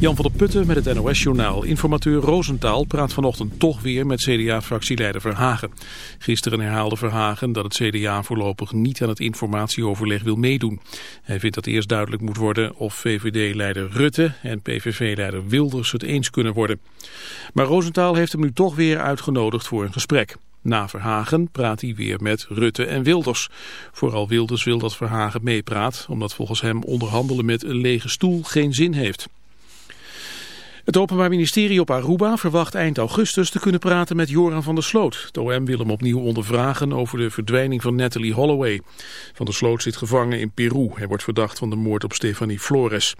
Jan van der Putten met het NOS-journaal. Informateur Roosentaal praat vanochtend toch weer met CDA-fractieleider Verhagen. Gisteren herhaalde Verhagen dat het CDA voorlopig niet aan het informatieoverleg wil meedoen. Hij vindt dat eerst duidelijk moet worden of VVD-leider Rutte en PVV-leider Wilders het eens kunnen worden. Maar Roosentaal heeft hem nu toch weer uitgenodigd voor een gesprek. Na Verhagen praat hij weer met Rutte en Wilders. Vooral Wilders wil dat Verhagen meepraat, omdat volgens hem onderhandelen met een lege stoel geen zin heeft. Het Openbaar Ministerie op Aruba verwacht eind augustus te kunnen praten met Joran van der Sloot. Het OM wil hem opnieuw ondervragen over de verdwijning van Natalie Holloway. Van der Sloot zit gevangen in Peru. Hij wordt verdacht van de moord op Stefanie Flores.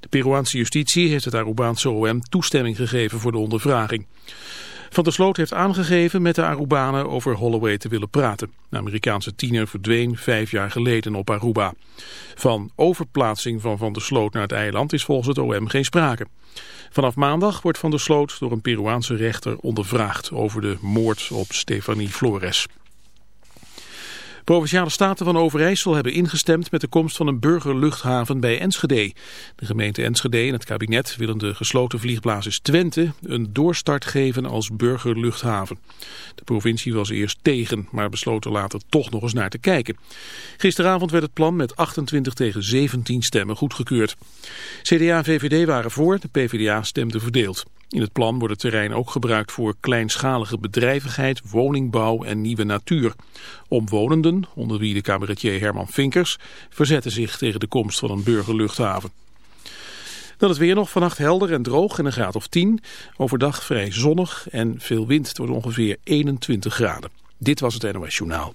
De Peruaanse justitie heeft het Arubaanse OM toestemming gegeven voor de ondervraging. Van der Sloot heeft aangegeven met de Arubanen over Holloway te willen praten. De Amerikaanse tiener verdween vijf jaar geleden op Aruba. Van overplaatsing van Van der Sloot naar het eiland is volgens het OM geen sprake. Vanaf maandag wordt Van der Sloot door een Peruaanse rechter ondervraagd over de moord op Stefanie Flores. Provinciale staten van Overijssel hebben ingestemd met de komst van een burgerluchthaven bij Enschede. De gemeente Enschede en het kabinet willen de gesloten vliegbasis Twente een doorstart geven als burgerluchthaven. De provincie was eerst tegen, maar besloot er later toch nog eens naar te kijken. Gisteravond werd het plan met 28 tegen 17 stemmen goedgekeurd. CDA en VVD waren voor, de PvdA stemde verdeeld. In het plan wordt het terrein ook gebruikt voor kleinschalige bedrijvigheid, woningbouw en nieuwe natuur. Omwonenden, onder wie de cabaretier Herman Vinkers, verzetten zich tegen de komst van een burgerluchthaven. Dan het weer nog vannacht helder en droog en een graad of 10. Overdag vrij zonnig en veel wind. Het ongeveer 21 graden. Dit was het NOS Journaal.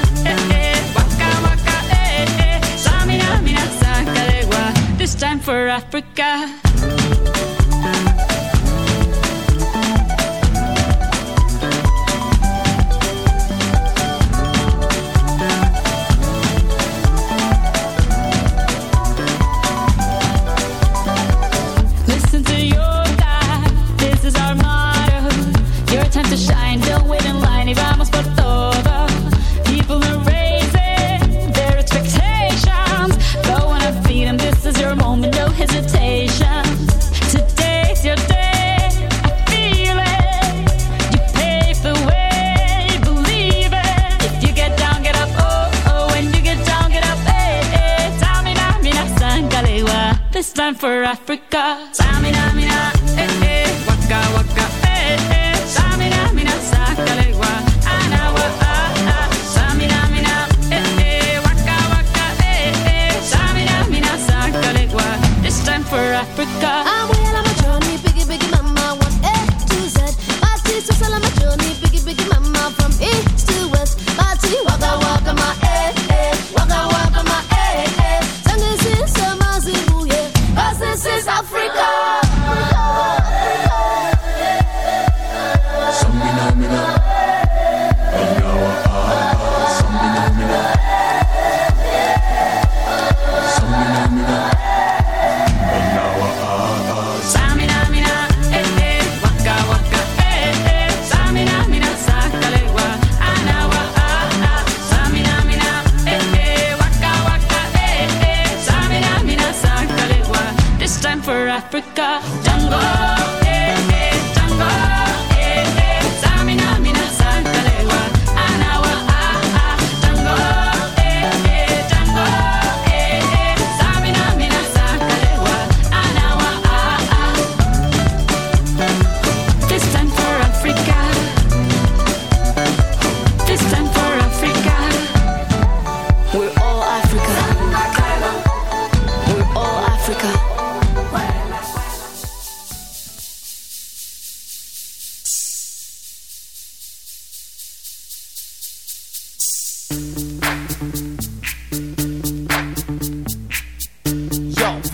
this time for Africa. Listen to your God, this is our motto. Your time to shine, don't wait in line y vamos por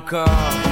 don't.